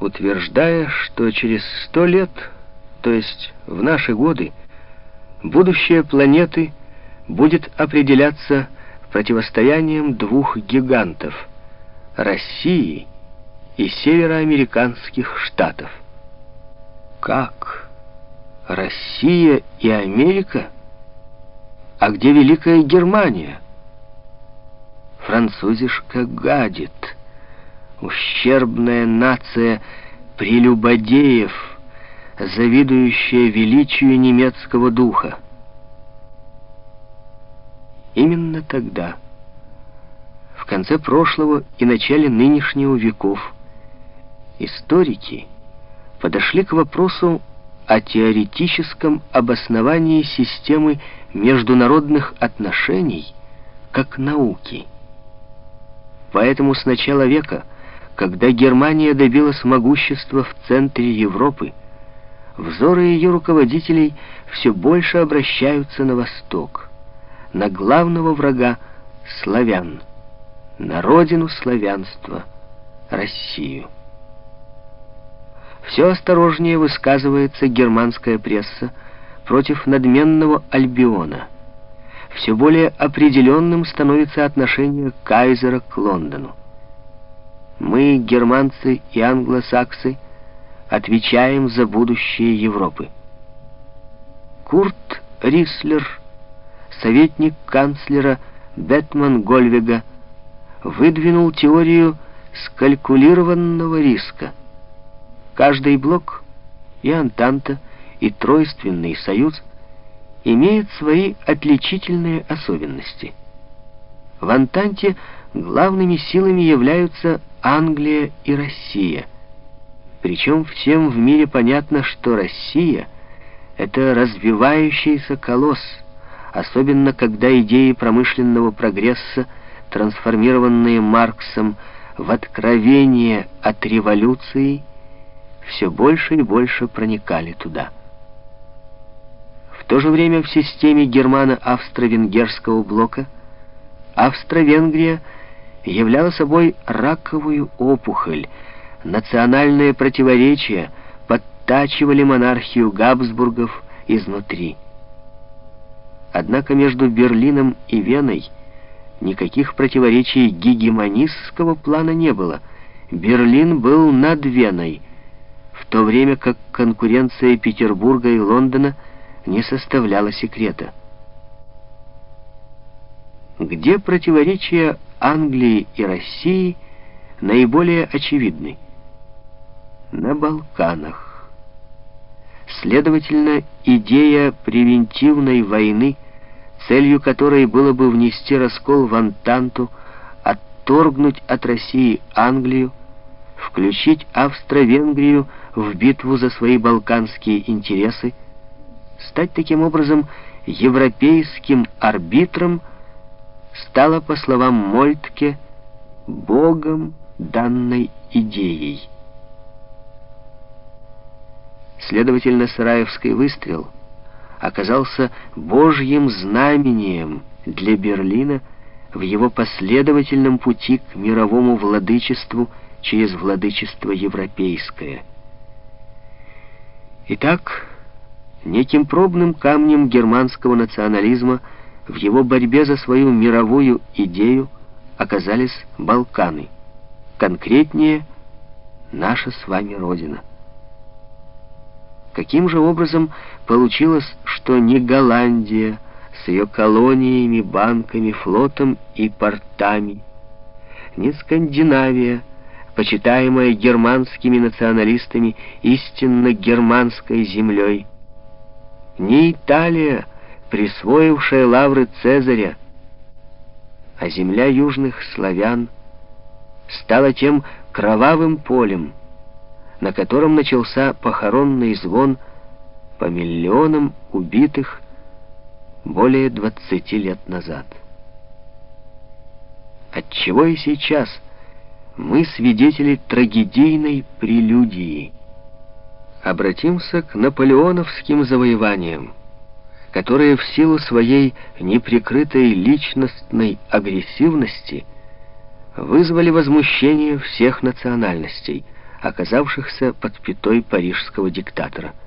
утверждая, что через сто лет, то есть в наши годы, будущее планеты будет определяться противостоянием двух гигантов — России и североамериканских штатов. Как? Россия и Америка? А где Великая Германия? Французишка гадит. Ущербная нация прелюбодеев, завидующая величию немецкого духа. Именно тогда, в конце прошлого и начале нынешнего веков, историки подошли к вопросу о теоретическом обосновании системы международных отношений как науки. Поэтому с начала века, когда Германия добилась могущества в центре Европы, взоры ее руководителей все больше обращаются на восток, на главного врага славян, на родину славянства, Россию. Все осторожнее высказывается германская пресса против надменного Альбиона. Все более определенным становится отношение кайзера к Лондону. Мы, германцы и англосаксы, отвечаем за будущее Европы. Курт Рислер, советник канцлера Бетман Гольвега, выдвинул теорию скалькулированного риска – Каждый блок, и Антанта, и Тройственный союз, имеет свои отличительные особенности. В Антанте главными силами являются Англия и Россия. Причем всем в мире понятно, что Россия — это развивающийся колосс, особенно когда идеи промышленного прогресса, трансформированные Марксом в откровение от революции — все больше и больше проникали туда. В то же время в системе германо-австро-венгерского блока Австро-Венгрия являла собой раковую опухоль, национальные противоречия подтачивали монархию Габсбургов изнутри. Однако между Берлином и Веной никаких противоречий гегемонистского плана не было. Берлин был над Веной, в то время как конкуренция Петербурга и Лондона не составляла секрета. Где противоречия Англии и России наиболее очевидны? На Балканах. Следовательно, идея превентивной войны, целью которой было бы внести раскол в Антанту, отторгнуть от России Англию, включить Австро-Венгрию в битву за свои балканские интересы, стать таким образом европейским арбитром, стало, по словам Мольтке, богом данной идеей. Следовательно, Сараевский выстрел оказался божьим знамением для Берлина в его последовательном пути к мировому владычеству через владычество европейское. Итак, неким пробным камнем германского национализма в его борьбе за свою мировую идею оказались Балканы, конкретнее наша с вами Родина. Каким же образом получилось, что не Голландия с ее колониями, банками, флотом и портами, не Скандинавия, почитаемая германскими националистами истинно германской землей. Не Италия, присвоившая лавры Цезаря, а земля южных славян стала тем кровавым полем, на котором начался похоронный звон по миллионам убитых более 20 лет назад. Отчего и сейчас – мы свидетели трагедийной прелюдии. Обратимся к наполеоновским завоеваниям, которые в силу своей неприкрытой личностной агрессивности вызвали возмущение всех национальностей, оказавшихся под пятой парижского диктатора –